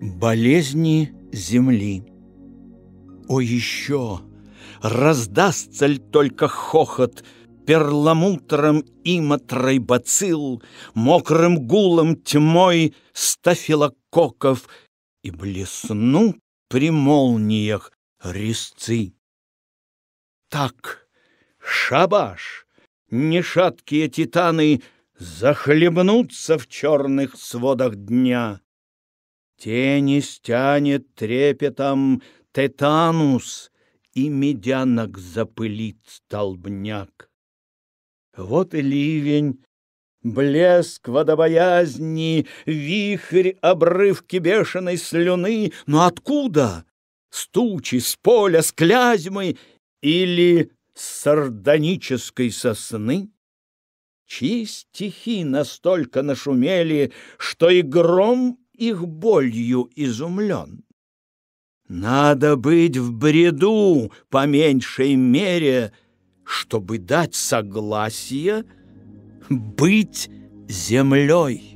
Болезни земли. О, еще раздастся ли только хохот Перламутром и матрой бацилл, Мокрым гулом тьмой стафилококков И блеснут при молниях резцы. Так, шабаш, нешаткие титаны Захлебнутся в черных сводах дня. Тени стянет трепетом тетанус, И медянок запылит столбняк. Вот и ливень, блеск водобоязни, Вихрь обрывки бешеной слюны. Но откуда? С тучи, с поля, с клязьмы Или с сардонической сосны? Чьи стихи настолько нашумели, Что и гром их болью изумлен. Надо быть в бреду, по меньшей мере, чтобы дать согласие быть землей.